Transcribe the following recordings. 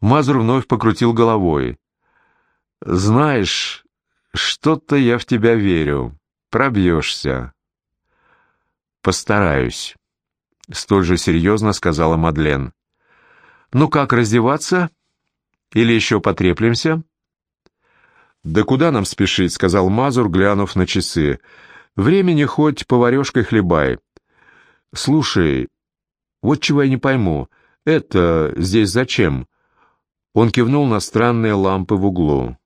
Мазур вновь покрутил головой. «Знаешь, что-то я в тебя верю. Пробьешься». «Постараюсь», — столь же серьезно сказала Мадлен. «Ну как, раздеваться? Или еще потреплемся?» «Да куда нам спешить?» — сказал Мазур, глянув на часы. «Времени хоть поварешкой хлебай. Слушай, вот чего я не пойму. Это здесь зачем?» Он кивнул на странные лампы в углу.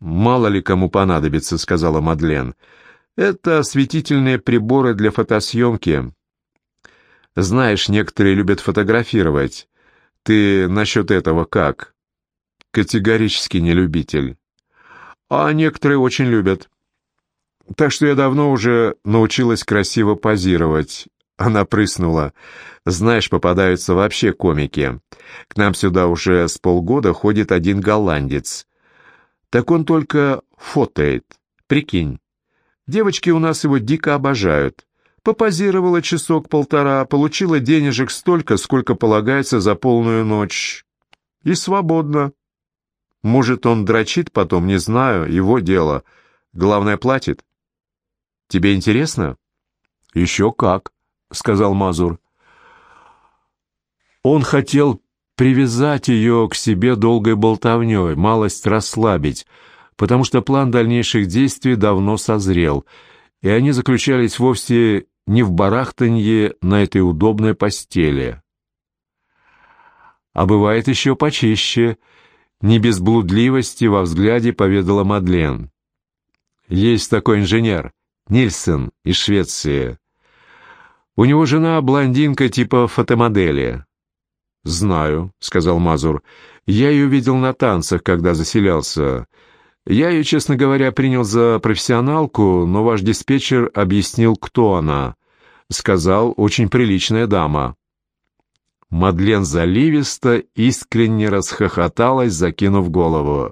«Мало ли кому понадобится», — сказала Мадлен. «Это осветительные приборы для фотосъемки. Знаешь, некоторые любят фотографировать. Ты насчет этого как?» «Категорически не любитель». «А некоторые очень любят. Так что я давно уже научилась красиво позировать. Она прыснула. «Знаешь, попадаются вообще комики. К нам сюда уже с полгода ходит один голландец. Так он только фотоет. Прикинь. Девочки у нас его дико обожают. Попозировала часок-полтора, получила денежек столько, сколько полагается за полную ночь. И свободно. Может, он дрочит потом, не знаю, его дело. Главное, платит. Тебе интересно?» «Еще как». — сказал Мазур. Он хотел привязать ее к себе долгой болтовней, малость расслабить, потому что план дальнейших действий давно созрел, и они заключались вовсе не в барахтанье на этой удобной постели. А бывает еще почище, не без блудливости во взгляде поведала Мадлен. Есть такой инженер, Нильсон из Швеции. У него жена блондинка типа фотомодели». «Знаю», — сказал Мазур. «Я ее видел на танцах, когда заселялся. Я ее, честно говоря, принял за профессионалку, но ваш диспетчер объяснил, кто она. Сказал, очень приличная дама». Мадлен заливисто искренне расхохоталась, закинув голову.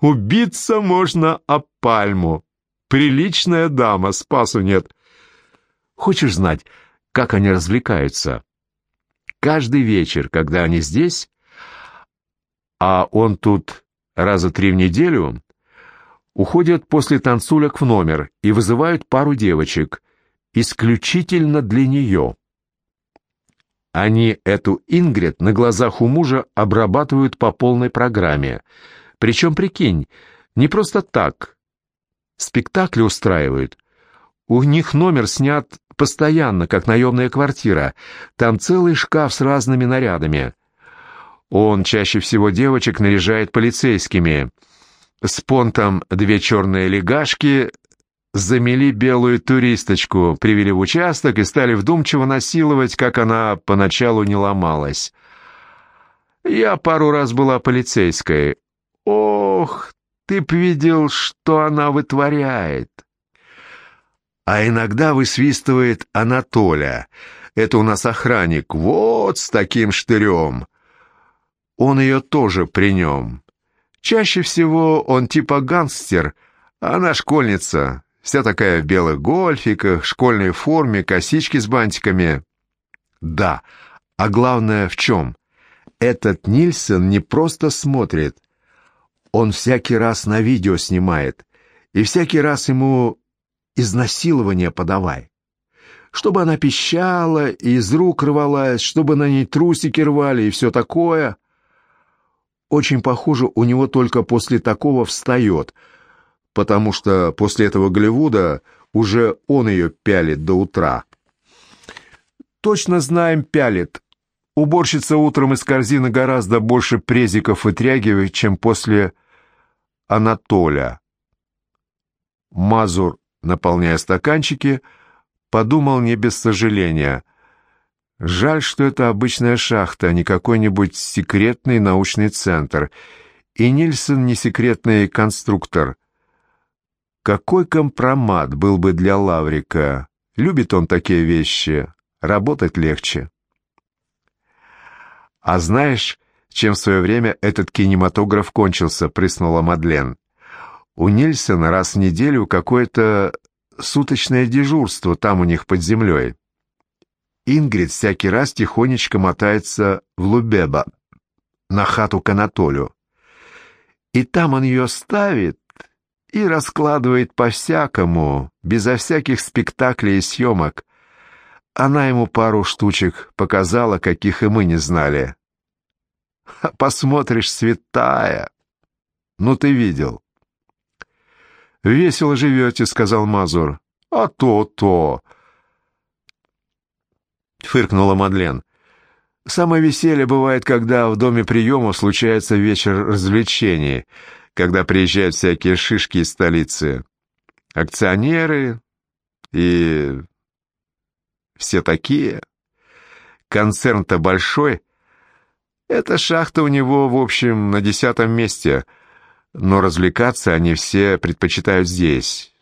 «Убиться можно о пальму. Приличная дама, спасу нет. Хочешь знать, как они развлекаются? Каждый вечер, когда они здесь, а он тут раза три в неделю, уходят после танцулек в номер и вызывают пару девочек, исключительно для нее. Они эту Ингрид на глазах у мужа обрабатывают по полной программе. Причем, прикинь, не просто так. Спектакли устраивают. У них номер снят Постоянно, как наемная квартира. Там целый шкаф с разными нарядами. Он чаще всего девочек наряжает полицейскими. С понтом две черные легашки замели белую туристочку, привели в участок и стали вдумчиво насиловать, как она поначалу не ломалась. Я пару раз была полицейской. Ох, ты б видел, что она вытворяет а иногда высвистывает Анатоля. Это у нас охранник, вот с таким штырем. Он ее тоже при нем. Чаще всего он типа гангстер, а она школьница, вся такая в белых гольфиках, школьной форме, косички с бантиками. Да, а главное в чем? Этот Нильсон не просто смотрит, он всякий раз на видео снимает, и всякий раз ему изнасилование подавай. Чтобы она пищала и из рук рвалась, чтобы на ней трусики рвали и все такое. Очень похоже, у него только после такого встает, потому что после этого Голливуда уже он ее пялит до утра. Точно знаем, пялит. Уборщица утром из корзины гораздо больше презиков вытрягивает, чем после Анатоля. Мазур наполняя стаканчики, подумал не без сожаления. Жаль, что это обычная шахта, а не какой-нибудь секретный научный центр. И Нильсон не секретный конструктор. Какой компромат был бы для Лаврика? Любит он такие вещи. Работать легче. А знаешь, чем в свое время этот кинематограф кончился, прыснула Мадлен. У Нильсона раз в неделю какое-то суточное дежурство там у них под землей. Ингрид всякий раз тихонечко мотается в Лубеба. на хату к Анатолию. И там он ее ставит и раскладывает по-всякому, безо всяких спектаклей и съемок. Она ему пару штучек показала, каких и мы не знали. Посмотришь, святая. Ну, ты видел. «Весело живете», — сказал Мазур. «А то-то!» — фыркнула Мадлен. «Самое веселье бывает, когда в доме приемов случается вечер развлечений, когда приезжают всякие шишки из столицы, акционеры и все такие. Концерн-то большой. Эта шахта у него, в общем, на десятом месте, но развлекаться они все предпочитают здесь.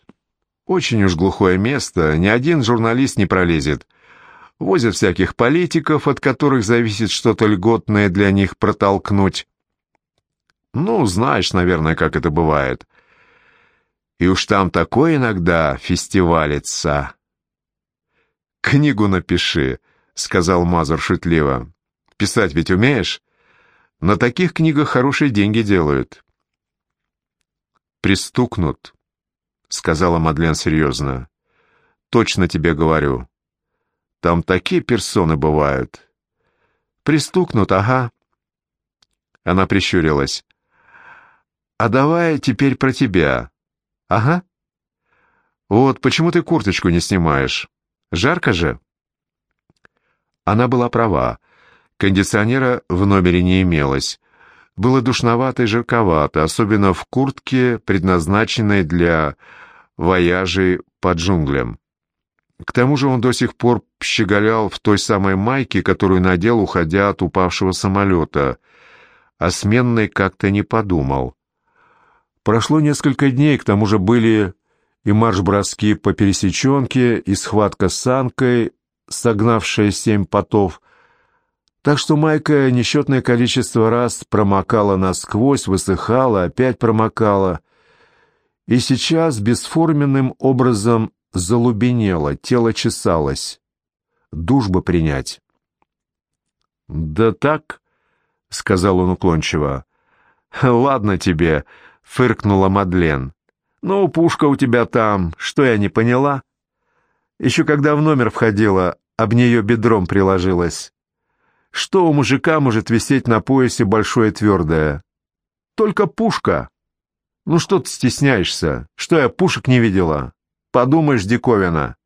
Очень уж глухое место, ни один журналист не пролезет» возят всяких политиков, от которых зависит что-то льготное для них протолкнуть. Ну, знаешь, наверное, как это бывает. И уж там такое иногда фестивалится. «Книгу напиши», — сказал Мазур шутливо. «Писать ведь умеешь? На таких книгах хорошие деньги делают». «Пристукнут», — сказала Мадлен серьезно. «Точно тебе говорю. Там такие персоны бывают. Пристукнут, ага. Она прищурилась. А давай теперь про тебя. Ага. Вот почему ты курточку не снимаешь? Жарко же? Она была права. Кондиционера в номере не имелось. Было душновато и жарковато, особенно в куртке, предназначенной для вояжей по джунглям. К тому же он до сих пор щеголял в той самой майке, которую надел, уходя от упавшего самолета. а сменной как-то не подумал. Прошло несколько дней, к тому же были и марш-броски по пересеченке, и схватка с санкой, согнавшая семь потов. Так что майка несчетное количество раз промокала насквозь, высыхала, опять промокала. И сейчас бесформенным образом залубенело, тело чесалось. Душ бы принять. «Да так», — сказал он уклончиво. «Ладно тебе», — фыркнула Мадлен. «Ну, пушка у тебя там, что я не поняла?» Еще когда в номер входила, об нее бедром приложилась. Что у мужика может висеть на поясе большое твердое? Только пушка. Ну что ты стесняешься? Что я пушек не видела? Подумаешь, диковина.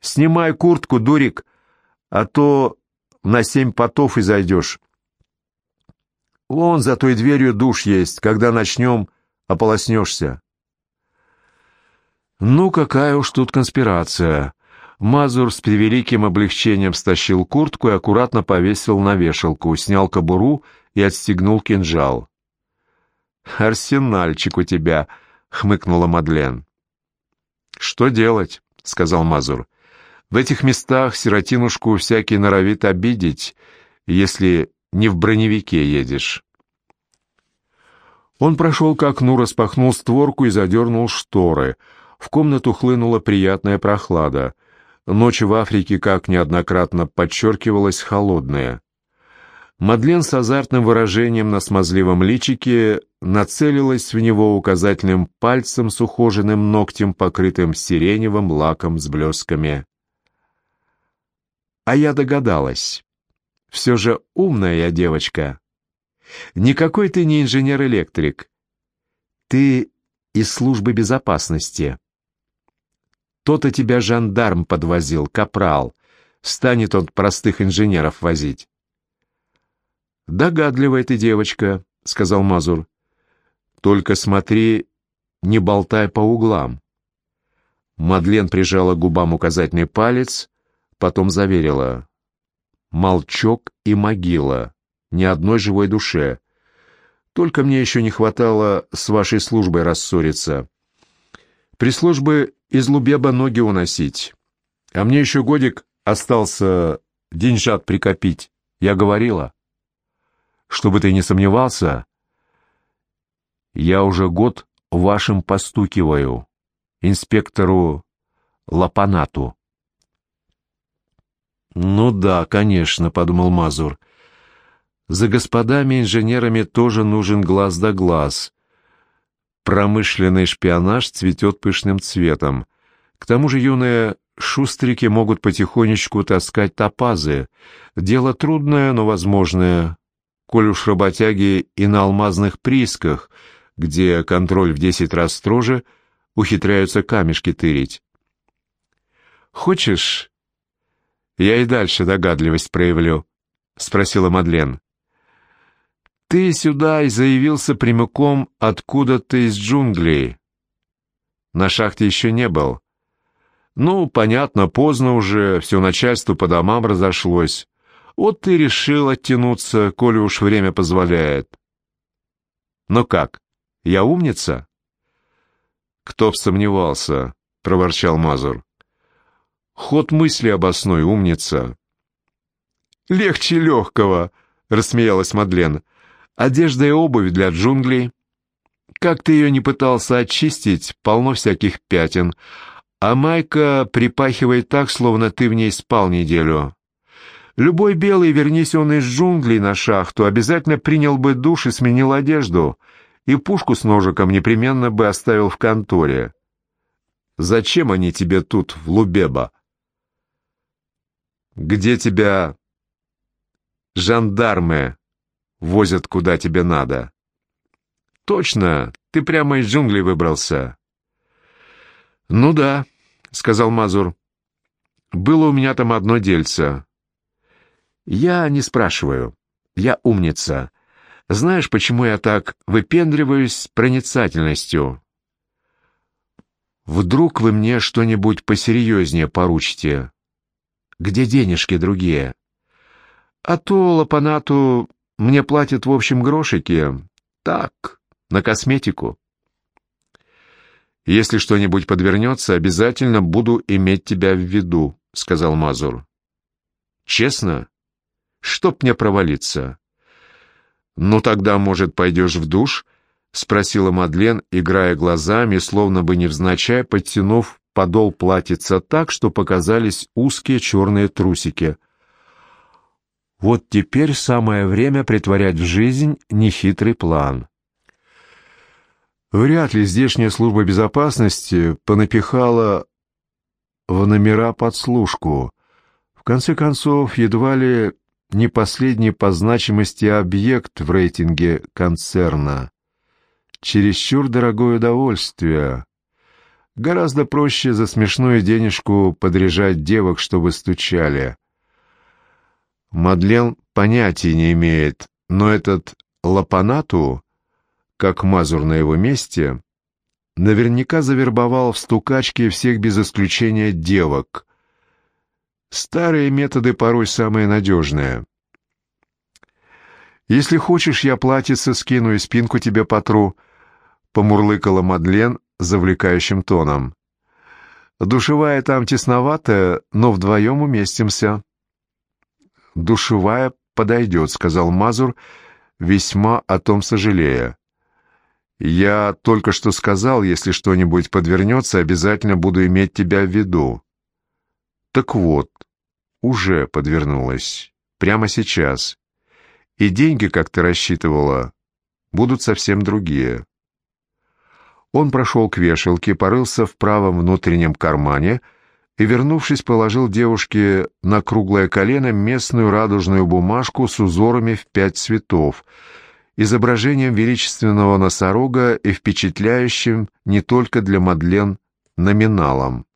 Снимай куртку, дурик, а то на семь потов и зайдешь. Вон за той дверью душ есть, когда начнем, ополоснешься. Ну, какая уж тут конспирация. Мазур с превеликим облегчением стащил куртку и аккуратно повесил на вешалку, снял кобуру и отстегнул кинжал. «Арсенальчик у тебя», — хмыкнула Мадлен. «Что делать?» — сказал Мазур. «В этих местах сиротинушку всякий норовит обидеть, если не в броневике едешь». Он прошел к окну, распахнул створку и задернул шторы. В комнату хлынула приятная прохлада. Ночь в Африке, как неоднократно подчеркивалась, холодная. Мадлен с азартным выражением на смазливом личике нацелилась в него указательным пальцем с ухоженным ногтем, покрытым сиреневым лаком с блесками. А я догадалась. Все же умная я девочка. Никакой ты не инженер-электрик. Ты из службы безопасности. То-то тебя жандарм подвозил, капрал. Станет он простых инженеров возить. «Догадливая ты девочка», — сказал Мазур. «Только смотри, не болтай по углам». Мадлен прижала губам указательный палец, потом заверила. «Молчок и могила. Ни одной живой душе. Только мне еще не хватало с вашей службой рассориться. Пришлось бы из Лубеба ноги уносить. А мне еще годик остался деньжат прикопить. Я говорила». Чтобы ты не сомневался, я уже год вашим постукиваю, инспектору Лапанату. «Ну да, конечно», — подумал Мазур. За господами-инженерами тоже нужен глаз да глаз. Промышленный шпионаж цветет пышным цветом. К тому же юные шустрики могут потихонечку таскать топазы. Дело трудное, но возможное. Коль уж работяги и на алмазных приисках, где контроль в десять раз строже, ухитряются камешки тырить. «Хочешь, я и дальше догадливость проявлю?» — спросила Мадлен. «Ты сюда и заявился прямиком откуда-то из джунглей. На шахте еще не был. Ну, понятно, поздно уже, все начальство по домам разошлось. Вот ты решил оттянуться, коли уж время позволяет. Ну как, я умница?» «Кто б сомневался», — проворчал Мазур. «Ход мысли обосной, умница». «Легче легкого», — рассмеялась Мадлен. «Одежда и обувь для джунглей. Как ты ее не пытался очистить, полно всяких пятен, а майка припахивает так, словно ты в ней спал неделю. Любой белый, вернись он из джунглей на шахту, обязательно принял бы душ и сменил одежду, и пушку с ножиком непременно бы оставил в конторе. Зачем они тебе тут, в Лубеба? Где тебя жандармы возят куда тебе надо. Точно, ты прямо из джунглей выбрался. Ну да, сказал Мазур. Было у меня там одно дельце. Я не спрашиваю. Я умница. Знаешь, почему я так выпендриваюсь проницательностью? Вдруг вы мне что-нибудь посерьезнее поручите? Где денежки другие? А то лапанату мне платят в общем грошики. Так, на косметику. «Если что-нибудь подвернется, обязательно буду иметь тебя в виду», — сказал Мазур. «Честно? Чтоб мне провалиться?» «Ну тогда, может, пойдешь в душ?» — спросила Мадлен, играя глазами, словно бы невзначай, подтянув подол платьица так, что показались узкие черные трусики — вот теперь самое время притворять в жизнь нехитрый план. Вряд ли здешняя служба безопасности понапихала в номера подслушку. В конце концов, едва ли не последний по значимости объект в рейтинге концерна. Чересчур дорогое удовольствие. Гораздо проще за смешную денежку подряжать девок, чтобы стучали. Мадлен понятия не имеет, но этот Лапанату, как Мазур на его месте, наверняка завербовал в стукачке всех без исключения девок. Старые методы порой самые надежные. «Если хочешь, я платьице скину и спинку тебе потру», — помурлыкала Мадлен завлекающим тоном. «Душевая там тесноватая, но вдвоем уместимся» душевая подойдет», — сказал Мазур, весьма о том сожалея. «Я только что сказал, если что-нибудь подвернется, обязательно буду иметь тебя в виду». «Так вот, уже подвернулась. Прямо сейчас. И деньги, как ты рассчитывала, будут совсем другие». Он прошел к вешалке, порылся в правом внутреннем кармане — и, вернувшись, положил девушке на круглое колено местную радужную бумажку с узорами в пять цветов, изображением величественного носорога и впечатляющим не только для Мадлен номиналом.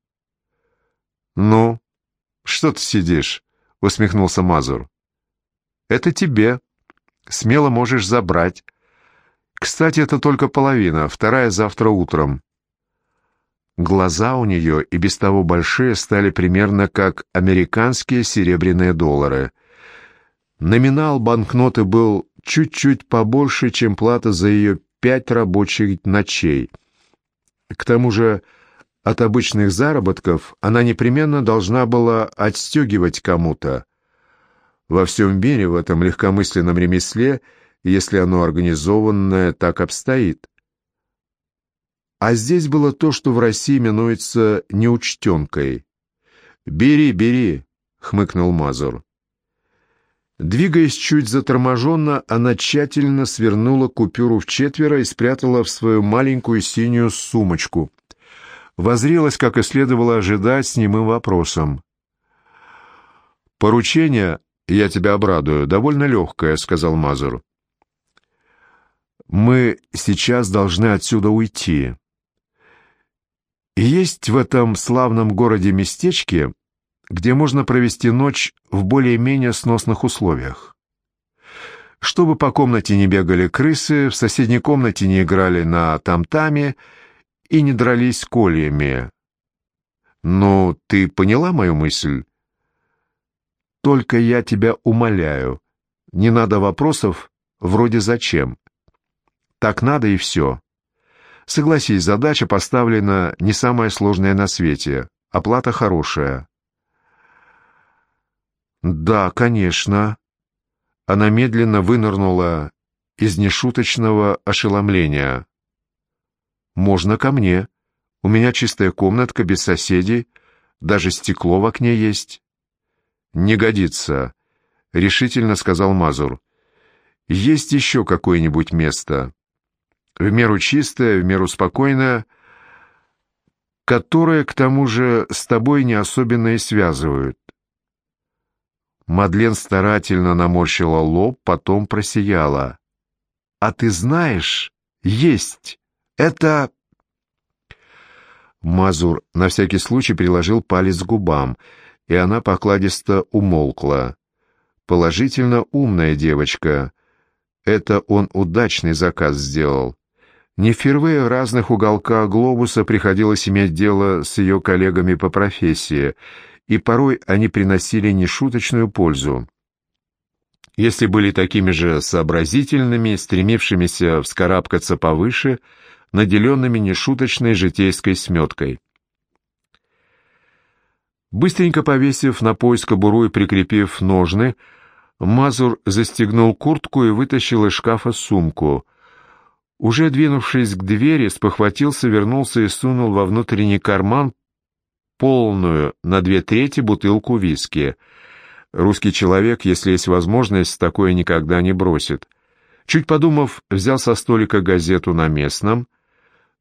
«Ну, что ты сидишь?» — усмехнулся Мазур. «Это тебе. Смело можешь забрать. Кстати, это только половина, вторая завтра утром. Глаза у нее и без того большие стали примерно как американские серебряные доллары. Номинал банкноты был чуть-чуть побольше, чем плата за ее пять рабочих ночей. К тому же от обычных заработков она непременно должна была отстегивать кому-то. Во всем мире в этом легкомысленном ремесле, если оно организованное так обстоит. А здесь было то, что в России именуется неучтенкой. «Бери, бери», — хмыкнул Мазур. Двигаясь чуть заторможенно, она тщательно свернула купюру в четверо и спрятала в свою маленькую синюю сумочку. Возрилась, как и следовало ожидать, с немым вопросом. «Поручение, я тебя обрадую, довольно легкое», — сказал Мазур. «Мы сейчас должны отсюда уйти. Есть в этом славном городе местечке где можно провести ночь в более-менее сносных условиях. Чтобы по комнате не бегали крысы, в соседней комнате не играли на там-таме и не дрались кольями. Ну, ты поняла мою мысль? Только я тебя умоляю, не надо вопросов вроде «зачем?». Так надо и все. Согласись, задача поставлена не самая сложная на свете, оплата хорошая. «Да, конечно». Она медленно вынырнула из нешуточного ошеломления. «Можно ко мне. У меня чистая комнатка, без соседей, даже стекло в окне есть». «Не годится», — решительно сказал Мазур. «Есть еще какое-нибудь место, в меру чистое, в меру спокойное, которое, к тому же, с тобой не особенно и связывают. Мадлен старательно наморщила лоб, потом просияла. «А ты знаешь, есть. Это...» Мазур на всякий случай приложил палец к губам, и она покладисто умолкла. «Положительно умная девочка. Это он удачный заказ сделал. Не впервые в разных уголках глобуса приходилось иметь дело с ее коллегами по профессии — и порой они приносили нешуточную пользу. Если были такими же сообразительными, стремившимися вскарабкаться повыше, наделенными нешуточной житейской сметкой. Быстренько повесив на пояс кобуру и прикрепив ножны, Мазур застегнул куртку и вытащил из шкафа сумку. Уже двинувшись к двери, спохватился, вернулся и сунул во внутренний карман полную на две трети бутылку виски. Русский человек, если есть возможность, такое никогда не бросит. Чуть подумав, взял со столика газету на местном.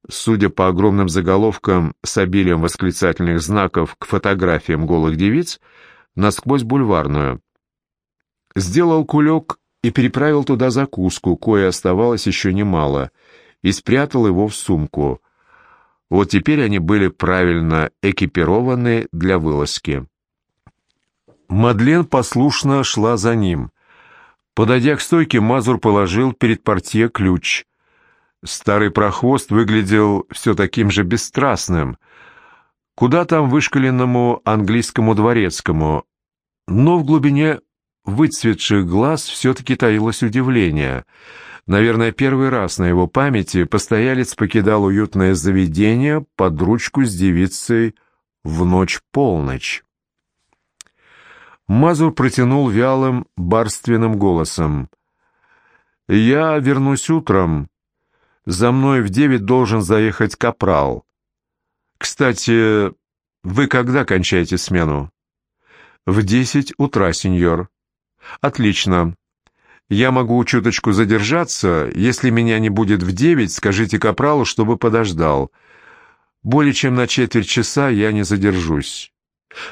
Судя по огромным заголовкам с обилием восклицательных знаков к фотографиям голых девиц, насквозь бульварную. Сделал кулек и переправил туда закуску, кое оставалось еще немало, и спрятал его в сумку. Вот теперь они были правильно экипированы для вылазки. Мадлен послушно шла за ним. Подойдя к стойке, Мазур положил перед портье ключ. Старый прохвост выглядел все таким же бесстрастным. Куда там вышкаленному английскому дворецкому? Но в глубине выцветших глаз все-таки таилось удивление — Наверное, первый раз на его памяти постоялец покидал уютное заведение под ручку с девицей в ночь-полночь. Мазур протянул вялым барственным голосом. «Я вернусь утром. За мной в девять должен заехать капрал. Кстати, вы когда кончаете смену?» «В десять утра, сеньор». «Отлично. Я могу чуточку задержаться. Если меня не будет в девять, скажите капралу, чтобы подождал. Более чем на четверть часа я не задержусь.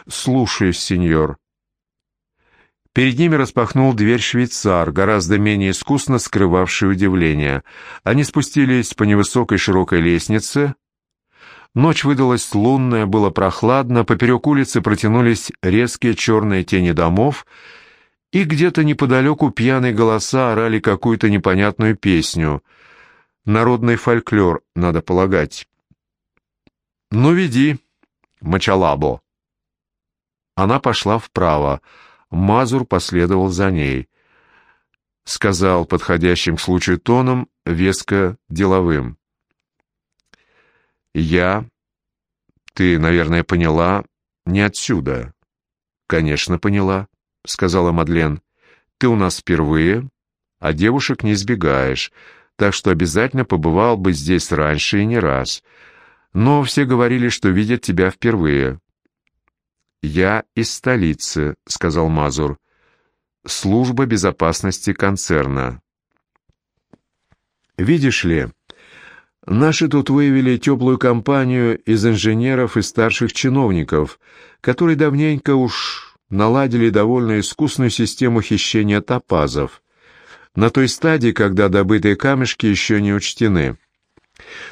Слушаюсь, сеньор. Перед ними распахнул дверь швейцар, гораздо менее искусно скрывавший удивление. Они спустились по невысокой широкой лестнице. Ночь выдалась лунная, было прохладно, поперек улицы протянулись резкие черные тени домов — и где-то неподалеку пьяные голоса орали какую-то непонятную песню. Народный фольклор, надо полагать. «Ну, веди, Мачалабо». Она пошла вправо. Мазур последовал за ней. Сказал подходящим к случаю тоном, веско деловым. «Я, ты, наверное, поняла, не отсюда». «Конечно, поняла». — сказала Мадлен. «Ты у нас впервые, а девушек не избегаешь, так что обязательно побывал бы здесь раньше и не раз. Но все говорили, что видят тебя впервые». «Я из столицы», — сказал Мазур. служба безопасности концерна. Видишь ли, наши тут выявили теплую компанию из инженеров и старших чиновников, которые давненько уж наладили довольно искусную систему хищения топазов, на той стадии, когда добытые камешки еще не учтены.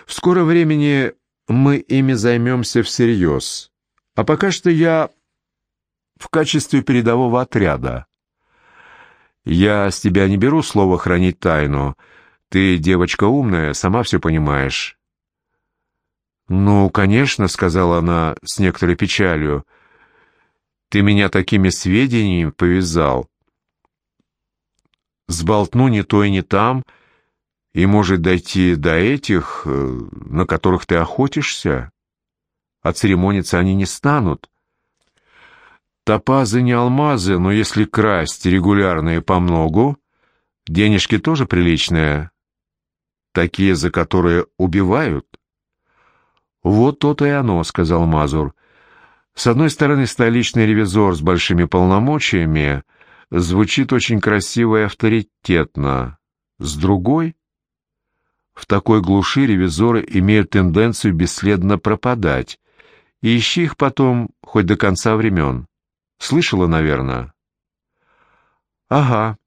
В скором времени мы ими займемся всерьез. А пока что я в качестве передового отряда. Я с тебя не беру слово хранить тайну. Ты девочка умная, сама все понимаешь. «Ну, конечно», — сказала она с некоторой печалью, — «ты меня такими сведениями повязал. Сболтну не то и не там, и может дойти до этих, э, на которых ты охотишься. А церемониться они не станут. Топазы не алмазы, но если красть регулярные по многу, денежки тоже приличные, такие, за которые убивают. Вот то-то и оно, сказал Мазур. С одной стороны, столичный ревизор с большими полномочиями звучит очень красиво и авторитетно. С другой, в такой глуши ревизоры имеют тенденцию бесследно пропадать, и ищи их потом хоть до конца времен. Слышала, наверное?» «Ага,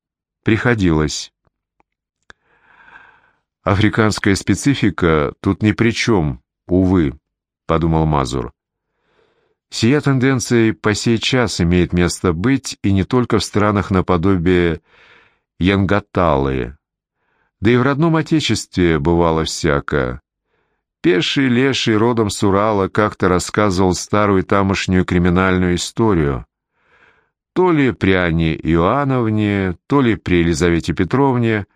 приходилось». «Африканская специфика тут ни при чем, увы», — подумал Мазур. «Сия тенденция по сей час имеет место быть и не только в странах наподобие Янгаталы, да и в родном отечестве бывало всяко. Пеший леший родом с Урала как-то рассказывал старую тамошнюю криминальную историю. То ли при Анне Иоанновне, то ли при Елизавете Петровне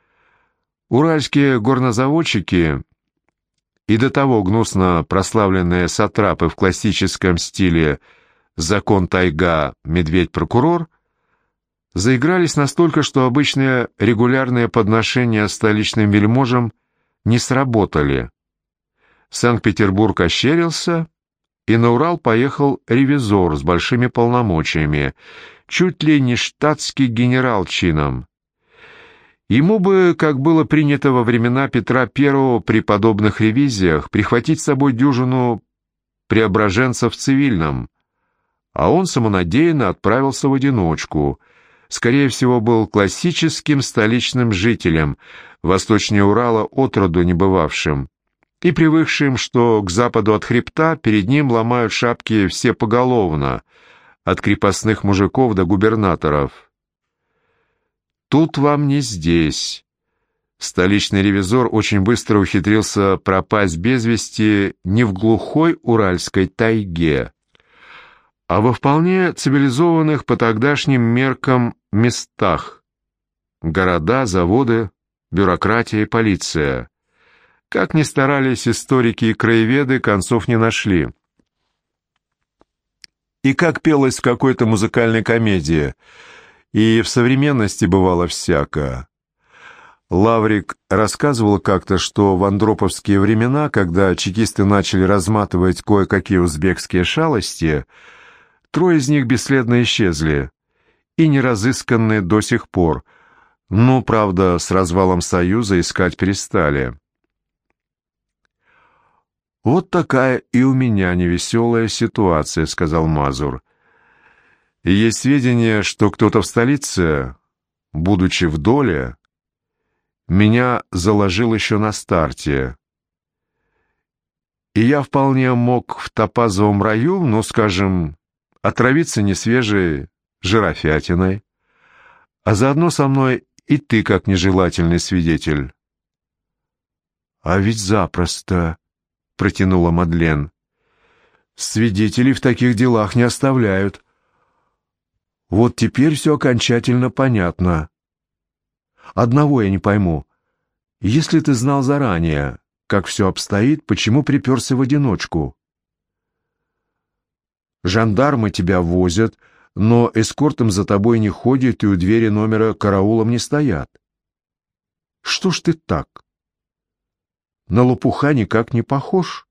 уральские горнозаводчики и до того гнусно прославленные сатрапы в классическом стиле «Закон тайга, медведь-прокурор» заигрались настолько, что обычные регулярные подношения столичным вельможам не сработали. Санкт-Петербург ощерился, и на Урал поехал ревизор с большими полномочиями — чуть ли не штатский генерал чином. Ему бы, как было принято во времена Петра I при подобных ревизиях, прихватить с собой дюжину преображенцев в цивильном, а он самонадеянно отправился в одиночку. Скорее всего, был классическим столичным жителем, восточнее Урала отроду не бывавшим, и привыкшим, что к западу от хребта перед ним ломают шапки все поголовно — от крепостных мужиков до губернаторов. Тут вам не здесь. Столичный ревизор очень быстро ухитрился пропасть без вести не в глухой уральской тайге, а во вполне цивилизованных по тогдашним меркам местах. Города, заводы, бюрократия и полиция. Как ни старались историки и краеведы, концов не нашли и как пелось в какой-то музыкальной комедии. И в современности бывало всяко. Лаврик рассказывал как-то, что в андроповские времена, когда чекисты начали разматывать кое-какие узбекские шалости, трое из них бесследно исчезли и не разысканы до сих пор, но, правда, с развалом Союза искать перестали. «Вот такая и у меня невеселая ситуация», — сказал Мазур. «Есть сведения, что кто-то в столице, будучи в доле, меня заложил еще на старте. И я вполне мог в топазовом раю, ну, скажем, отравиться несвежей жирафятиной, а заодно со мной и ты как нежелательный свидетель». «А ведь запросто», протянула Мадлен. Свидетелей в таких делах не оставляют. Вот теперь все окончательно понятно. Одного я не пойму. Если ты знал заранее, как все обстоит, почему приперся в одиночку? Жандармы тебя возят, но эскортом за тобой не ходят и у двери номера караулом не стоят. Что ж ты так? На лопуха никак не похож.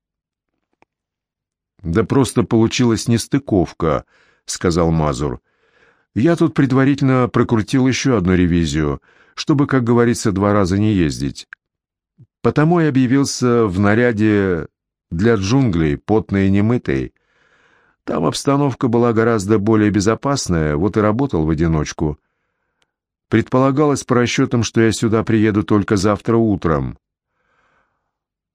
Да просто получилась нестыковка, сказал Мазур. Я тут предварительно прокрутил еще одну ревизию, чтобы, как говорится, два раза не ездить. Потому и объявился в наряде для джунглей, потный и немытый. Там обстановка была гораздо более безопасная, вот и работал в одиночку. Предполагалось по расчетам, что я сюда приеду только завтра утром.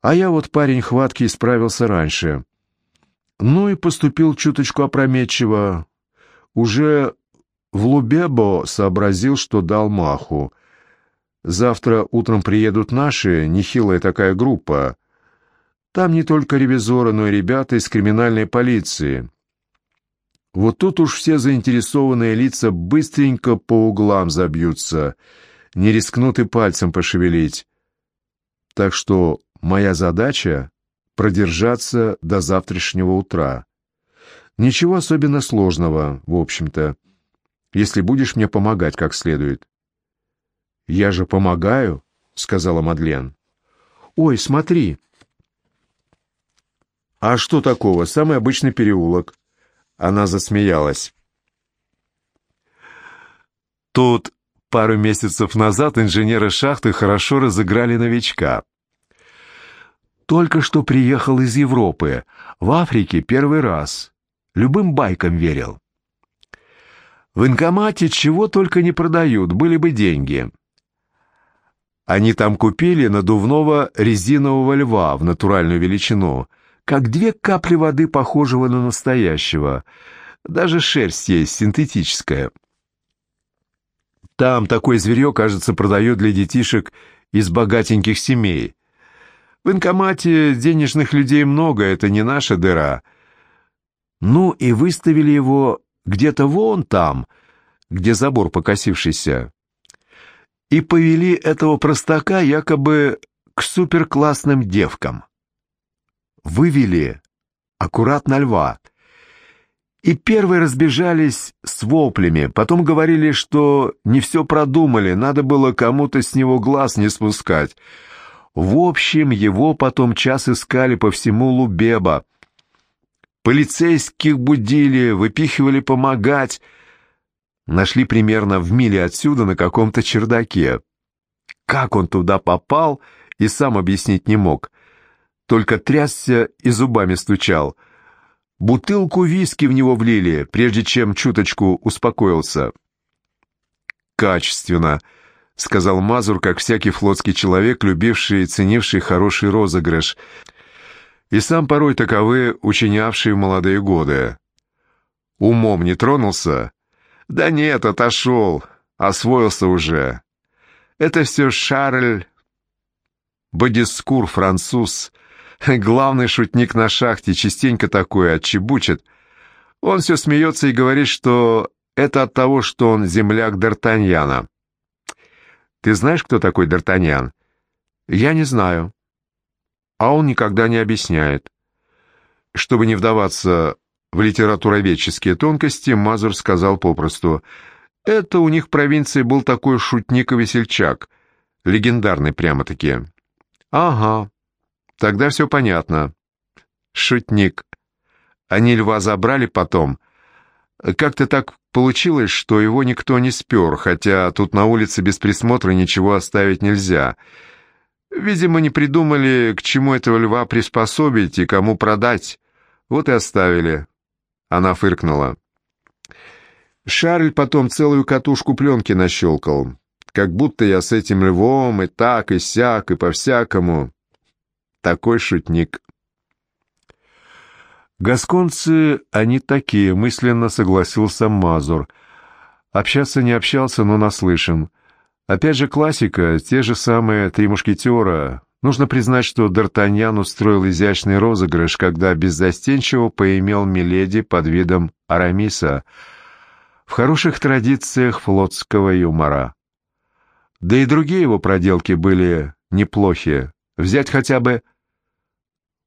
А я вот парень хваткий справился раньше. Ну и поступил чуточку опрометчиво. Уже в сообразил, что дал маху. Завтра утром приедут наши, нехилая такая группа. Там не только ревизоры, но и ребята из криминальной полиции. Вот тут уж все заинтересованные лица быстренько по углам забьются, не рискнут и пальцем пошевелить. Так что моя задача — продержаться до завтрашнего утра. Ничего особенно сложного, в общем-то, если будешь мне помогать как следует. «Я же помогаю», — сказала Мадлен. «Ой, смотри!» «А что такого? Самый обычный переулок». Она засмеялась. Тут пару месяцев назад инженеры шахты хорошо разыграли новичка. Только что приехал из Европы, в Африке первый раз. Любым байкам верил. В инкомате чего только не продают, были бы деньги. Они там купили надувного резинового льва в натуральную величину — как две капли воды, похожего на настоящего. Даже шерсть есть, синтетическая. Там такой зверье, кажется, продают для детишек из богатеньких семей. В инкомате денежных людей много, это не наша дыра. Ну и выставили его где-то вон там, где забор покосившийся. И повели этого простака якобы к суперклассным девкам вывели аккуратно льва. И первые разбежались с воплями, потом говорили, что не все продумали, надо было кому-то с него глаз не спускать. В общем, его потом час искали по всему Лубеба. Полицейских будили, выпихивали помогать. Нашли примерно в миле отсюда на каком-то чердаке. Как он туда попал, и сам объяснить не мог только трясся и зубами стучал. Бутылку виски в него влили, прежде чем чуточку успокоился. «Качественно», — сказал Мазур, как всякий флотский человек, любивший и ценивший хороший розыгрыш, и сам порой таковые учинявший в молодые годы. «Умом не тронулся?» «Да нет, отошел, освоился уже. Это все Шарль Бодискур, француз, Главный шутник на шахте частенько такое отчебучит. Он все смеется и говорит, что это от того, что он земляк Д'Артаньяна. Ты знаешь, кто такой Д'Артаньян? Я не знаю. А он никогда не объясняет. Чтобы не вдаваться в литературоведческие тонкости, Мазур сказал попросту, это у них в провинции был такой шутник и весельчак, легендарный прямо-таки. Ага, Тогда все понятно. Шутник. Они льва забрали потом. Как-то так получилось, что его никто не спер, хотя тут на улице без присмотра ничего оставить нельзя. Видимо, не придумали, к чему этого льва приспособить и кому продать. Вот и оставили. Она фыркнула. Шарль потом целую катушку пленки нащелкал. Как будто я с этим львом и так, и сяк, и по-всякому такой шутник. Гасконцы, они такие, мысленно согласился Мазур. Общаться не общался, но наслышан. Опять же классика, те же самые три мушкетера. Нужно признать, что Д'Артаньян устроил изящный розыгрыш, когда беззастенчиво поимел Миледи под видом Арамиса в хороших традициях флотского юмора. Да и другие его проделки были неплохи. Взять хотя бы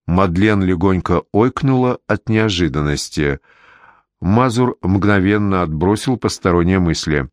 Мадлен легонько ойкнула от неожиданности. Мазур мгновенно отбросил посторонние мысли.